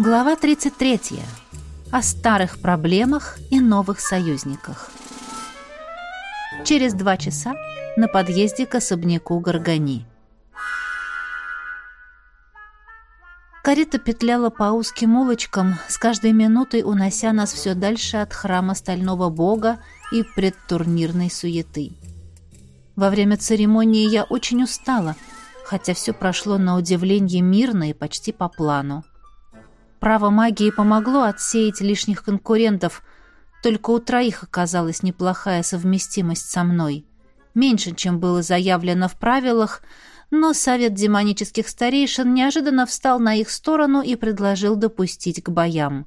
Глава 33. О старых проблемах и новых союзниках. Через два часа на подъезде к особняку Горгани. Карета петляла по узким улочкам, с каждой минутой унося нас все дальше от храма Стального Бога и предтурнирной суеты. Во время церемонии я очень устала, хотя все прошло на удивление мирно и почти по плану. Право магии помогло отсеять лишних конкурентов, только у троих оказалась неплохая совместимость со мной. Меньше, чем было заявлено в правилах, но совет демонических старейшин неожиданно встал на их сторону и предложил допустить к боям.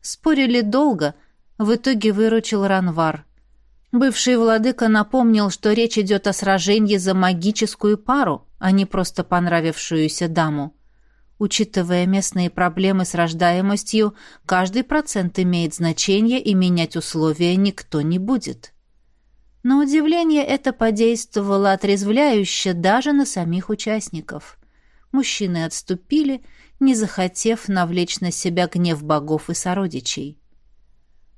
Спорили долго, в итоге выручил Ранвар. Бывший владыка напомнил, что речь идет о сражении за магическую пару, а не просто понравившуюся даму. Учитывая местные проблемы с рождаемостью, каждый процент имеет значение и менять условия никто не будет. На удивление это подействовало отрезвляюще даже на самих участников. Мужчины отступили, не захотев навлечь на себя гнев богов и сородичей.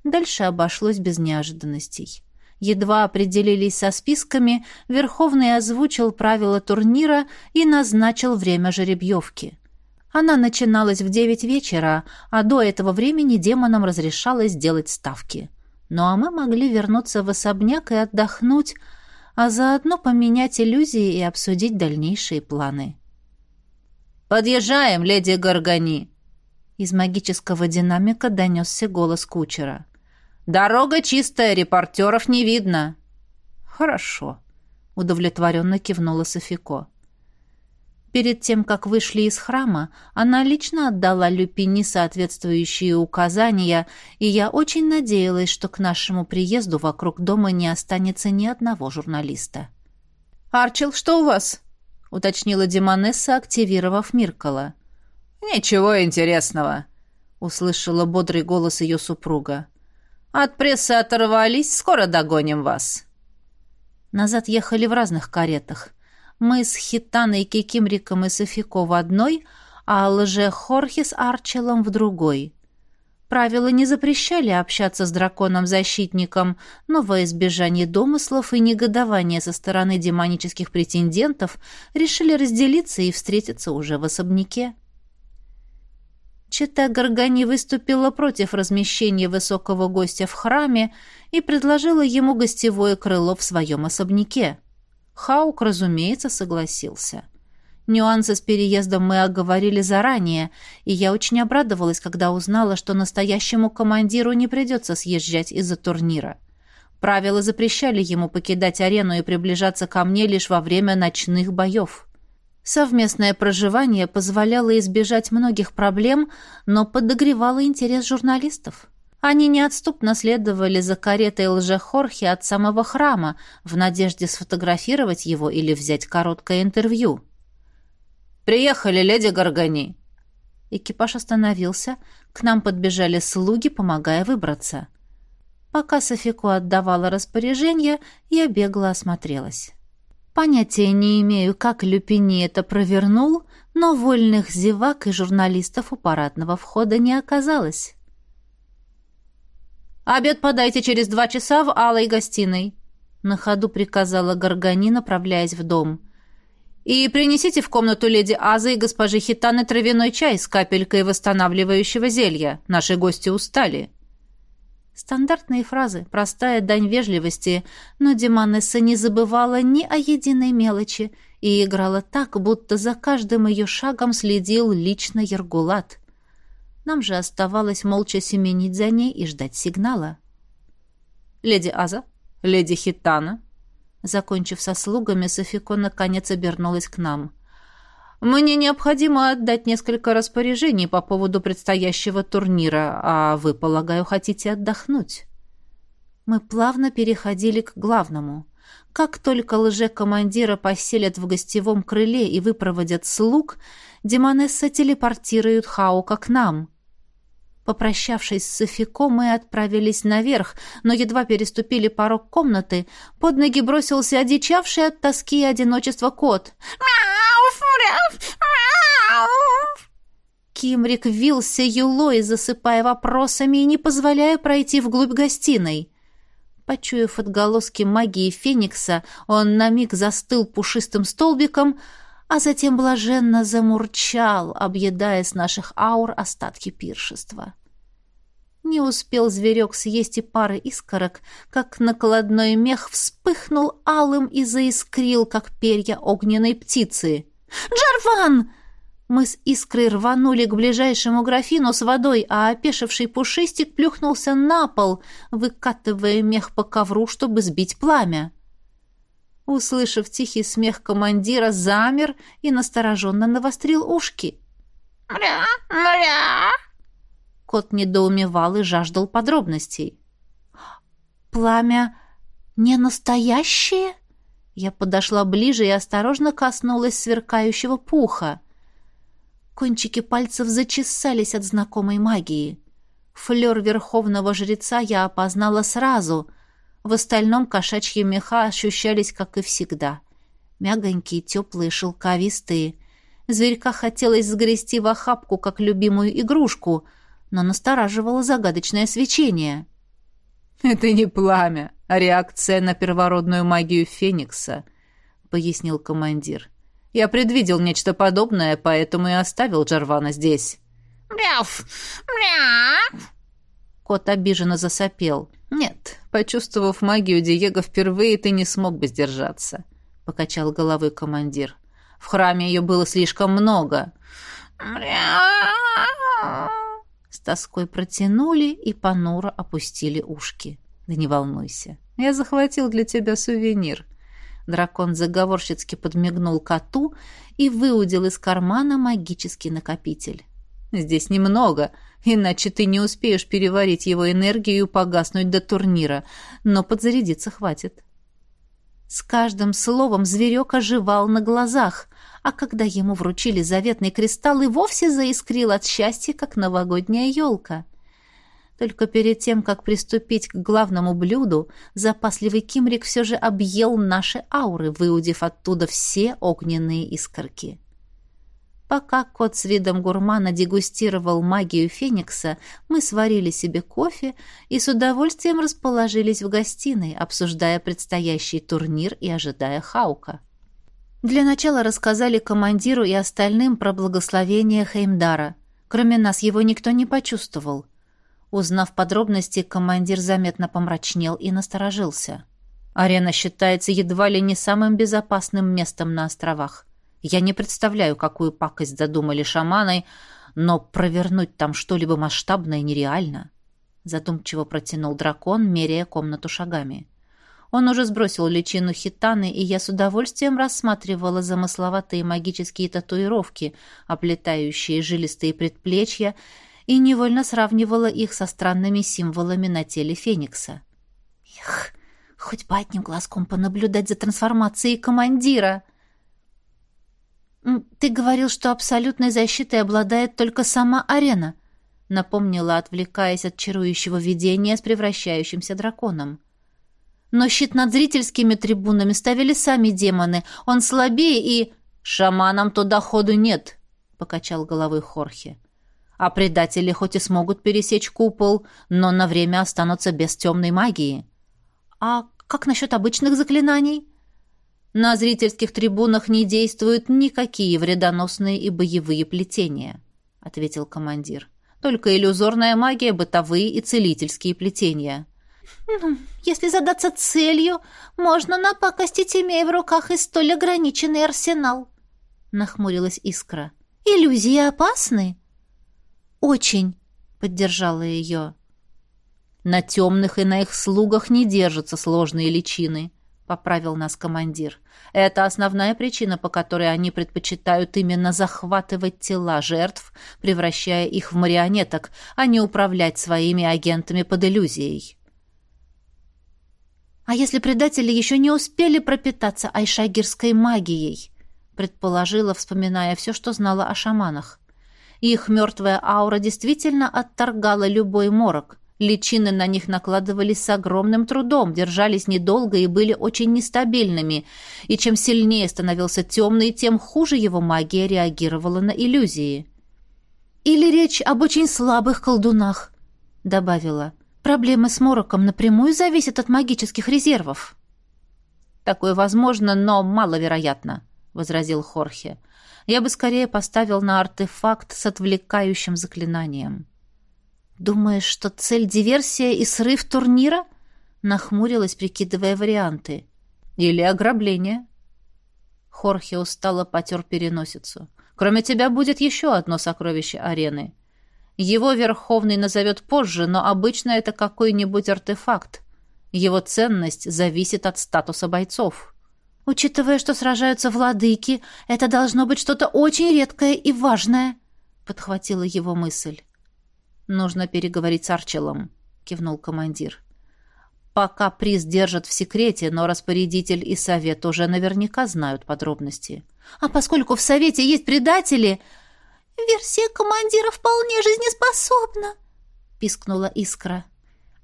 Дальше обошлось без неожиданностей. Едва определились со списками, Верховный озвучил правила турнира и назначил время жеребьевки. Она начиналась в девять вечера, а до этого времени демонам разрешалось делать ставки. Ну а мы могли вернуться в особняк и отдохнуть, а заодно поменять иллюзии и обсудить дальнейшие планы. «Подъезжаем, леди Горгани!» Из магического динамика донесся голос кучера. «Дорога чистая, репортеров не видно». «Хорошо», — удовлетворенно кивнула Софико. Перед тем, как вышли из храма, она лично отдала Люпини соответствующие указания, и я очень надеялась, что к нашему приезду вокруг дома не останется ни одного журналиста. «Арчил, что у вас?» — уточнила Демонесса, активировав Миркала. «Ничего интересного», — услышала бодрый голос ее супруга. «От прессы оторвались, скоро догоним вас». Назад ехали в разных каретах. Мы с Хитаной, Кикимриком и Софико в одной, а лже-Хорхе с Арчелом в другой. Правила не запрещали общаться с драконом-защитником, но во избежание домыслов и негодования со стороны демонических претендентов решили разделиться и встретиться уже в особняке. Чита Гаргани выступила против размещения высокого гостя в храме и предложила ему гостевое крыло в своем особняке. Хаук, разумеется, согласился. Нюансы с переездом мы оговорили заранее, и я очень обрадовалась, когда узнала, что настоящему командиру не придется съезжать из-за турнира. Правила запрещали ему покидать арену и приближаться ко мне лишь во время ночных боев. Совместное проживание позволяло избежать многих проблем, но подогревало интерес журналистов. Они неотступно следовали за каретой лжехорхи от самого храма в надежде сфотографировать его или взять короткое интервью. «Приехали, леди Горгани!» Экипаж остановился, к нам подбежали слуги, помогая выбраться. Пока Софико отдавала распоряжение, я бегло осмотрелась. Понятия не имею, как Люпини это провернул, но вольных зевак и журналистов у парадного входа не оказалось. «Обед подайте через два часа в алой гостиной», — на ходу приказала Горгани, направляясь в дом. «И принесите в комнату леди Азы и госпожи Хитаны травяной чай с капелькой восстанавливающего зелья. Наши гости устали». Стандартные фразы, простая дань вежливости, но Диманесса не забывала ни о единой мелочи и играла так, будто за каждым ее шагом следил лично Ергулат. Нам же оставалось молча семенить за ней и ждать сигнала. «Леди Аза? Леди Хитана?» Закончив со слугами, Софико наконец обернулась к нам. «Мне необходимо отдать несколько распоряжений по поводу предстоящего турнира, а вы, полагаю, хотите отдохнуть?» Мы плавно переходили к главному. Как только лже-командира поселят в гостевом крыле и выпроводят слуг, Демонесса телепортирует Хаука к нам — Попрощавшись с Софико, мы отправились наверх, но едва переступили порог комнаты, под ноги бросился одичавший от тоски и одиночества кот. Кимрик вился юлой, засыпая вопросами и не позволяя пройти вглубь гостиной. Почуяв отголоски магии Феникса, он на миг застыл пушистым столбиком, а затем блаженно замурчал, объедая с наших аур остатки пиршества. Не успел зверек съесть и пары искорок, как накладной мех вспыхнул алым и заискрил, как перья огненной птицы. «Джарван!» Мы с искрой рванули к ближайшему графину с водой, а опешивший пушистик плюхнулся на пол, выкатывая мех по ковру, чтобы сбить пламя. Услышав тихий смех командира, замер и настороженно навострил ушки. «Мря! Мря!» Кот недоумевал и жаждал подробностей. «Пламя не настоящее?» Я подошла ближе и осторожно коснулась сверкающего пуха. Кончики пальцев зачесались от знакомой магии. Флёр верховного жреца я опознала сразу. В остальном кошачьи меха ощущались, как и всегда. Мягонькие, теплые, шелковистые. Зверька хотелось сгрести в охапку, как любимую игрушку, но настораживало загадочное свечение. «Это не пламя, а реакция на первородную магию Феникса», — пояснил командир. Я предвидел нечто подобное, поэтому и оставил Джарвана здесь. «Мяф! Мяф!» Кот обиженно засопел. «Нет, почувствовав магию Диего впервые, ты не смог бы сдержаться», — покачал головой командир. «В храме ее было слишком много». С тоской протянули и понуро опустили ушки. «Да не волнуйся, я захватил для тебя сувенир», Дракон заговорщицки подмигнул коту и выудил из кармана магический накопитель. «Здесь немного, иначе ты не успеешь переварить его энергию и погаснуть до турнира, но подзарядиться хватит». С каждым словом зверек оживал на глазах, а когда ему вручили заветный кристалл, и вовсе заискрил от счастья, как новогодняя елка. Только перед тем, как приступить к главному блюду, запасливый Кимрик все же объел наши ауры, выудив оттуда все огненные искорки. Пока кот с видом гурмана дегустировал магию Феникса, мы сварили себе кофе и с удовольствием расположились в гостиной, обсуждая предстоящий турнир и ожидая Хаука. Для начала рассказали командиру и остальным про благословение Хеймдара. Кроме нас его никто не почувствовал — Узнав подробности, командир заметно помрачнел и насторожился. Арена считается едва ли не самым безопасным местом на островах. Я не представляю, какую пакость задумали шаманы, но провернуть там что-либо масштабное нереально. Задумчиво протянул дракон, меряя комнату шагами. Он уже сбросил личину хитаны, и я с удовольствием рассматривала замысловатые магические татуировки, оплетающие жилистые предплечья и невольно сравнивала их со странными символами на теле Феникса. «Эх, хоть бы одним глазком понаблюдать за трансформацией командира!» «Ты говорил, что абсолютной защитой обладает только сама арена», напомнила, отвлекаясь от чарующего видения с превращающимся драконом. «Но щит над зрительскими трибунами ставили сами демоны. Он слабее и...» «Шаманам туда ходу нет», — покачал головой Хорхе. А предатели хоть и смогут пересечь купол, но на время останутся без темной магии. А как насчет обычных заклинаний? На зрительских трибунах не действуют никакие вредоносные и боевые плетения, ответил командир. Только иллюзорная магия, бытовые и целительские плетения. Ну, если задаться целью, можно напакостить, имея в руках и столь ограниченный арсенал, нахмурилась Искра. Иллюзии опасны. «Очень», — поддержала ее. «На темных и на их слугах не держатся сложные личины», — поправил нас командир. «Это основная причина, по которой они предпочитают именно захватывать тела жертв, превращая их в марионеток, а не управлять своими агентами под иллюзией». «А если предатели еще не успели пропитаться айшагирской магией?» предположила, вспоминая все, что знала о шаманах. Их мертвая аура действительно отторгала любой морок. Личины на них накладывались с огромным трудом, держались недолго и были очень нестабильными. И чем сильнее становился темный, тем хуже его магия реагировала на иллюзии. Или речь об очень слабых колдунах, добавила. Проблемы с мороком напрямую зависят от магических резервов. Такое возможно, но маловероятно, возразил Хорхе. Я бы скорее поставил на артефакт с отвлекающим заклинанием. Думаешь, что цель диверсия и срыв турнира? Нахмурилась, прикидывая варианты. Или ограбление. Хорхе устало потер переносицу. Кроме тебя будет еще одно сокровище арены. Его Верховный назовет позже, но обычно это какой-нибудь артефакт. Его ценность зависит от статуса бойцов. Учитывая, что сражаются владыки, это должно быть что-то очень редкое и важное, подхватила его мысль. Нужно переговорить с Арчелом, кивнул командир. Пока приз держат в секрете, но распорядитель и совет уже наверняка знают подробности. А поскольку в совете есть предатели, версия командира вполне жизнеспособна, пискнула Искра.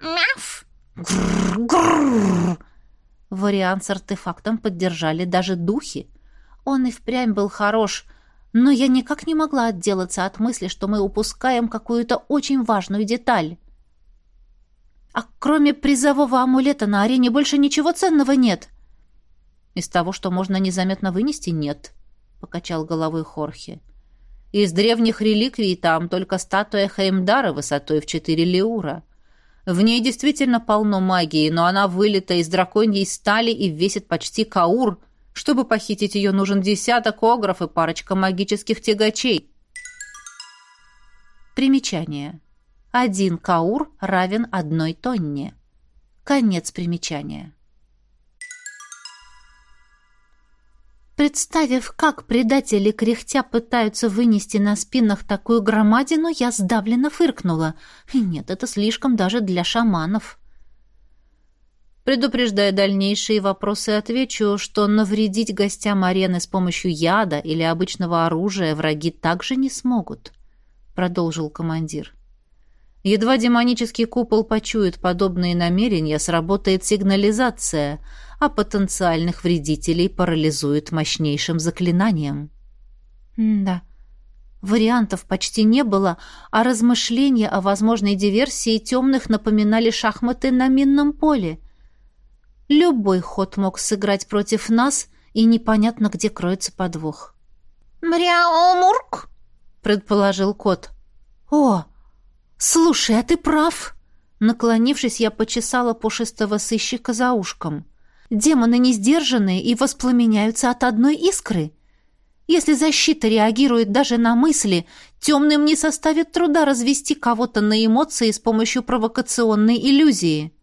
Мяф! Грррр! Вариант с артефактом поддержали даже духи. Он и впрямь был хорош, но я никак не могла отделаться от мысли, что мы упускаем какую-то очень важную деталь. А кроме призового амулета на арене больше ничего ценного нет. Из того, что можно незаметно вынести, нет, покачал головой Хорхе. Из древних реликвий там только статуя Хеймдара высотой в четыре леура. В ней действительно полно магии, но она вылита из драконьей стали и весит почти каур. Чтобы похитить ее, нужен десяток огров и парочка магических тягачей. Примечание. Один каур равен одной тонне. Конец примечания. Представив, как предатели кряхтя пытаются вынести на спинах такую громадину, я сдавленно фыркнула. Нет, это слишком даже для шаманов. Предупреждая дальнейшие вопросы, отвечу, что навредить гостям арены с помощью яда или обычного оружия враги также не смогут, продолжил командир. Едва демонический купол почует подобные намерения, сработает сигнализация, а потенциальных вредителей парализует мощнейшим заклинанием. М да, вариантов почти не было, а размышления о возможной диверсии темных напоминали шахматы на минном поле. Любой ход мог сыграть против нас, и непонятно, где кроется подвох. «Мряомурк!» — предположил кот. «О, «Слушай, а ты прав!» Наклонившись, я почесала пушистого сыщика за ушком. «Демоны не сдержанные и воспламеняются от одной искры. Если защита реагирует даже на мысли, темным не составит труда развести кого-то на эмоции с помощью провокационной иллюзии».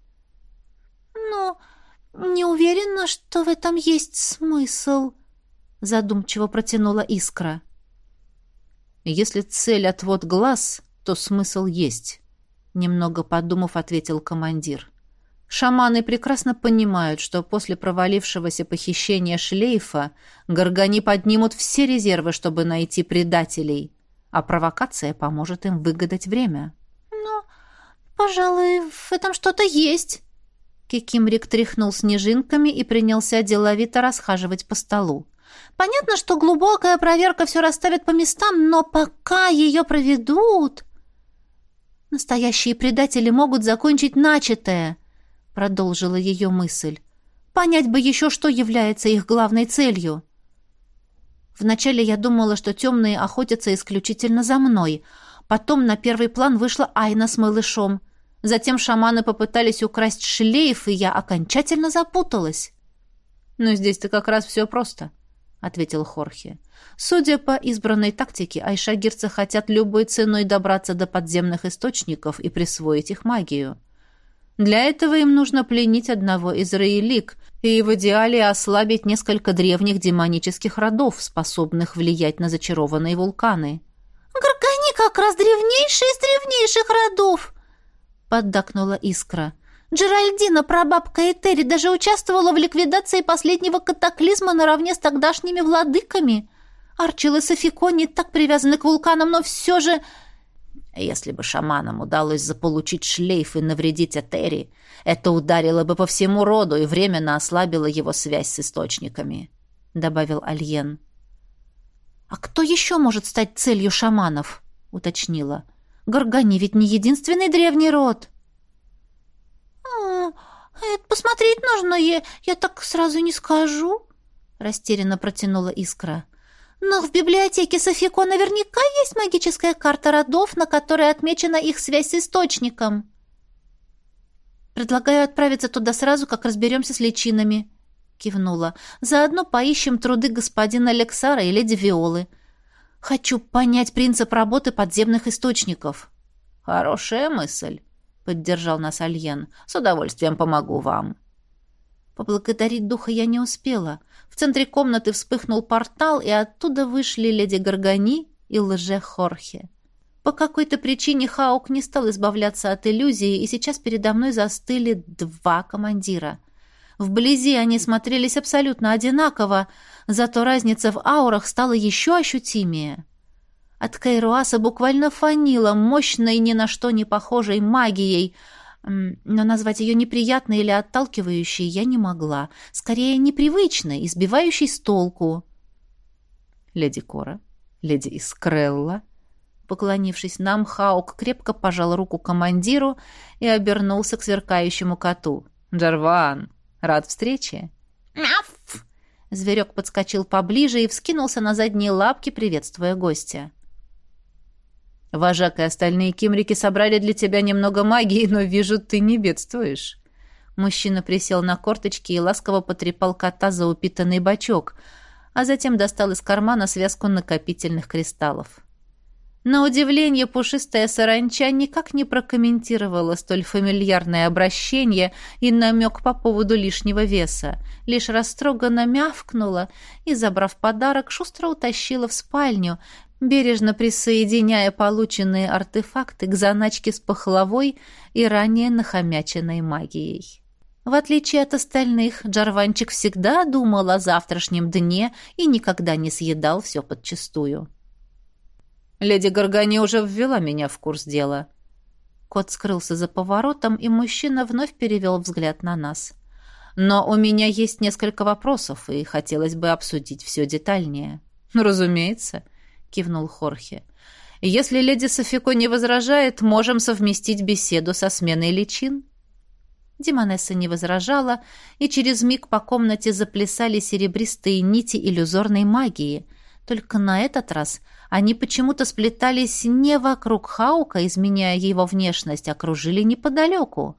«Ну, не уверена, что в этом есть смысл», — задумчиво протянула искра. «Если цель — отвод глаз, что смысл есть», — немного подумав, ответил командир. «Шаманы прекрасно понимают, что после провалившегося похищения шлейфа горгани поднимут все резервы, чтобы найти предателей, а провокация поможет им выгадать время». «Ну, пожалуй, в этом что-то есть». Кикимрик тряхнул снежинками и принялся деловито расхаживать по столу. Понятно, что глубокая проверка все расставит по местам, но пока ее проведут... Настоящие предатели могут закончить начатое, продолжила ее мысль. Понять бы еще, что является их главной целью. Вначале я думала, что темные охотятся исключительно за мной. Потом на первый план вышла Айна с малышом. Затем шаманы попытались украсть шлейф, и я окончательно запуталась. Но здесь-то как раз все просто. — ответил Хорхе. «Судя по избранной тактике, айшагирцы хотят любой ценой добраться до подземных источников и присвоить их магию. Для этого им нужно пленить одного из Раилик и в идеале ослабить несколько древних демонических родов, способных влиять на зачарованные вулканы». «Гаргани как раз древнейший из древнейших родов!» — поддакнула Искра. Джеральдина, прабабка Этери, даже участвовала в ликвидации последнего катаклизма наравне с тогдашними владыками. Арчил и Софико не так привязаны к вулканам, но все же... Если бы шаманам удалось заполучить шлейф и навредить Этери, это ударило бы по всему роду и временно ослабило его связь с источниками, — добавил Альен. «А кто еще может стать целью шаманов?» — уточнила. «Горгани ведь не единственный древний род». «А, это посмотреть нужно, я, я так сразу не скажу», — растерянно протянула Искра. «Но в библиотеке Софико наверняка есть магическая карта родов, на которой отмечена их связь с источником». «Предлагаю отправиться туда сразу, как разберемся с личинами», — кивнула. «Заодно поищем труды господина Лексара и леди Виолы. Хочу понять принцип работы подземных источников». «Хорошая мысль», — поддержал нас Альен. «С удовольствием помогу вам». Поблагодарить духа я не успела. В центре комнаты вспыхнул портал, и оттуда вышли леди Гаргани и лже Хорхе. По какой-то причине Хаук не стал избавляться от иллюзии, и сейчас передо мной застыли два командира. Вблизи они смотрелись абсолютно одинаково, зато разница в аурах стала еще ощутимее. От Кайруаса буквально фанило мощной, ни на что не похожей магией, но назвать ее неприятной или отталкивающей я не могла. Скорее, непривычной, избивающей с толку. «Леди Кора, леди Искрелла», Поклонившись нам, Хаук крепко пожал руку командиру и обернулся к сверкающему коту. «Джарван, рад встрече!» «Мяф!» Зверек подскочил поближе и вскинулся на задние лапки, приветствуя гостя. «Вожак и остальные кимрики собрали для тебя немного магии, но вижу, ты не бедствуешь». Мужчина присел на корточки и ласково потрепал кота за упитанный бачок, а затем достал из кармана связку накопительных кристаллов. На удивление, пушистая саранча никак не прокомментировала столь фамильярное обращение и намек по поводу лишнего веса, лишь растроганно мявкнула и, забрав подарок, шустро утащила в спальню, бережно присоединяя полученные артефакты к заначке с пахлавой и ранее нахомяченной магией. В отличие от остальных, Джарванчик всегда думал о завтрашнем дне и никогда не съедал все подчистую. Леди Горгани уже ввела меня в курс дела. Кот скрылся за поворотом, и мужчина вновь перевел взгляд на нас. Но у меня есть несколько вопросов, и хотелось бы обсудить все детальнее. «Разумеется», — кивнул Хорхе. «Если леди Софико не возражает, можем совместить беседу со сменой личин». Демонесса не возражала, и через миг по комнате заплясали серебристые нити иллюзорной магии. Только на этот раз они почему-то сплетались не вокруг Хаука, изменяя его внешность, а кружили неподалеку.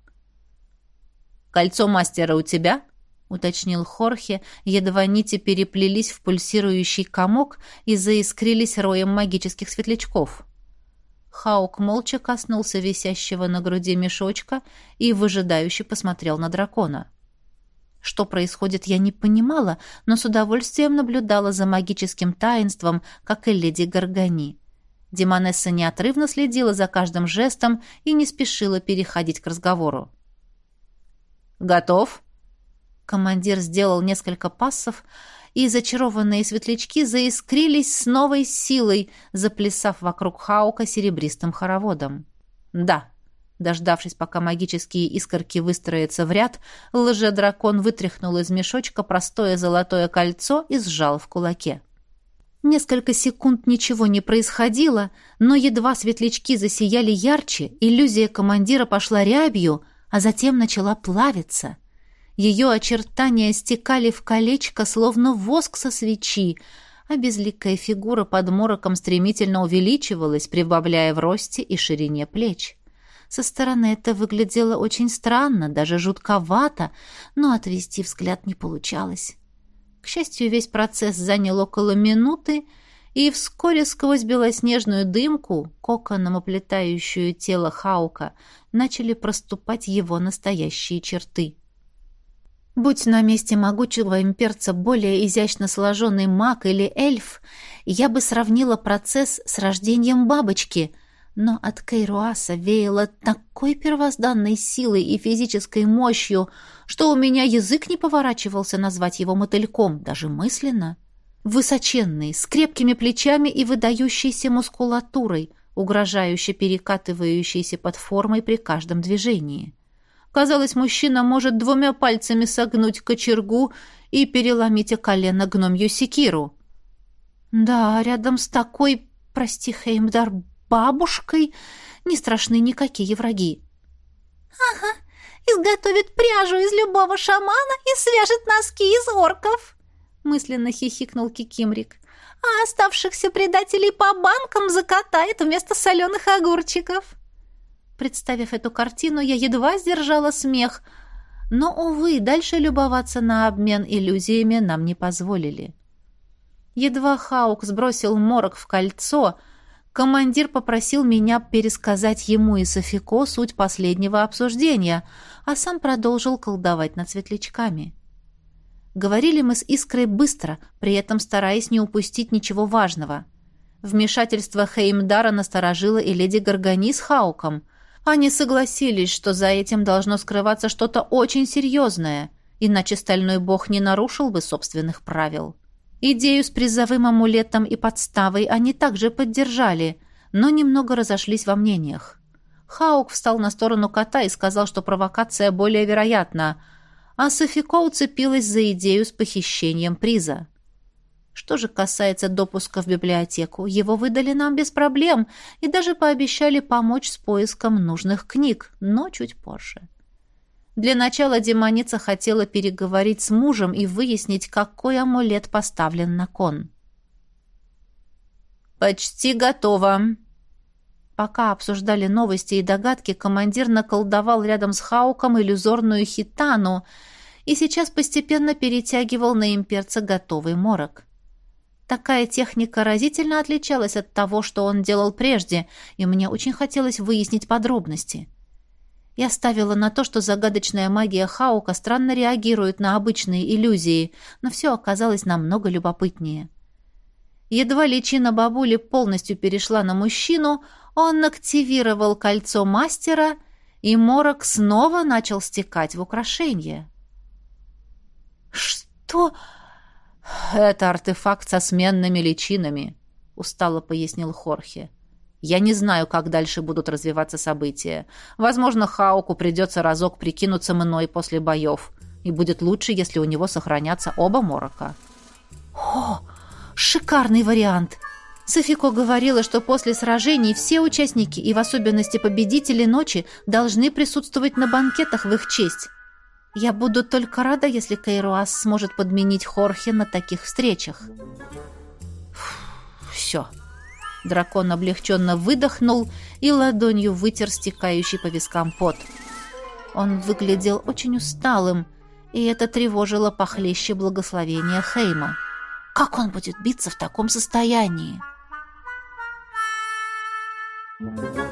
«Кольцо мастера у тебя?» — уточнил Хорхе, едва нити переплелись в пульсирующий комок и заискрились роем магических светлячков. Хаук молча коснулся висящего на груди мешочка и выжидающе посмотрел на дракона. Что происходит, я не понимала, но с удовольствием наблюдала за магическим таинством, как и леди Гаргани. Демонесса неотрывно следила за каждым жестом и не спешила переходить к разговору. «Готов?» Командир сделал несколько пассов, и зачарованные светлячки заискрились с новой силой, заплясав вокруг Хаука серебристым хороводом. «Да», Дождавшись, пока магические искорки выстроятся в ряд, лже-дракон вытряхнул из мешочка простое золотое кольцо и сжал в кулаке. Несколько секунд ничего не происходило, но едва светлячки засияли ярче, иллюзия командира пошла рябью, а затем начала плавиться. Ее очертания стекали в колечко, словно воск со свечи, а безликая фигура под мороком стремительно увеличивалась, прибавляя в росте и ширине плеч. Со стороны это выглядело очень странно, даже жутковато, но отвести взгляд не получалось. К счастью, весь процесс занял около минуты, и вскоре сквозь белоснежную дымку, коконом оплетающую тело Хаука, начали проступать его настоящие черты. Будь на месте могучего имперца более изящно сложенный маг или эльф, я бы сравнила процесс с рождением бабочки — но от Кейруаса веяло такой первозданной силой и физической мощью, что у меня язык не поворачивался назвать его мотыльком, даже мысленно. Высоченный, с крепкими плечами и выдающейся мускулатурой, угрожающе перекатывающейся под формой при каждом движении. Казалось, мужчина может двумя пальцами согнуть кочергу и переломить о колено гномью секиру. Да, рядом с такой, прости, Хеймдар, бабушкой не страшны никакие враги. «Ага, изготовит пряжу из любого шамана и свяжет носки из орков!» мысленно хихикнул Кикимрик. «А оставшихся предателей по банкам закатает вместо соленых огурчиков!» Представив эту картину, я едва сдержала смех, но, увы, дальше любоваться на обмен иллюзиями нам не позволили. Едва Хаук сбросил морок в кольцо, командир попросил меня пересказать ему и Софико суть последнего обсуждения, а сам продолжил колдовать над светлячками. Говорили мы с Искрой быстро, при этом стараясь не упустить ничего важного. Вмешательство Хеймдара насторожило и леди Гаргани с Хауком. Они согласились, что за этим должно скрываться что-то очень серьезное, иначе стальной бог не нарушил бы собственных правил. Идею с призовым амулетом и подставой они также поддержали, но немного разошлись во мнениях. Хаук встал на сторону кота и сказал, что провокация более вероятна, а Софико уцепилась за идею с похищением приза. Что же касается допуска в библиотеку, его выдали нам без проблем и даже пообещали помочь с поиском нужных книг, но чуть позже. Для начала демоница хотела переговорить с мужем и выяснить, какой амулет поставлен на кон. «Почти готово». Пока обсуждали новости и догадки, командир наколдовал рядом с Хауком иллюзорную хитану и сейчас постепенно перетягивал на имперца готовый морок. Такая техника разительно отличалась от того, что он делал прежде, и мне очень хотелось выяснить подробности. Я ставила на то, что загадочная магия Хаука странно реагирует на обычные иллюзии, но все оказалось намного любопытнее. Едва личина бабули полностью перешла на мужчину, он активировал кольцо мастера, и морок снова начал стекать в украшение. «Что?» «Это артефакт со сменными личинами», — устало пояснил Хорхе. Я не знаю, как дальше будут развиваться события. Возможно, Хауку придется разок прикинуться мной после боев. И будет лучше, если у него сохранятся оба морока. О, шикарный вариант! Софико говорила, что после сражений все участники, и в особенности победители ночи, должны присутствовать на банкетах в их честь. Я буду только рада, если Кайруас сможет подменить Хорхе на таких встречах. Все. Дракон облегченно выдохнул и ладонью вытер стекающий по вискам пот. Он выглядел очень усталым, и это тревожило похлеще благословения Хейма. Как он будет биться в таком состоянии? Thank you.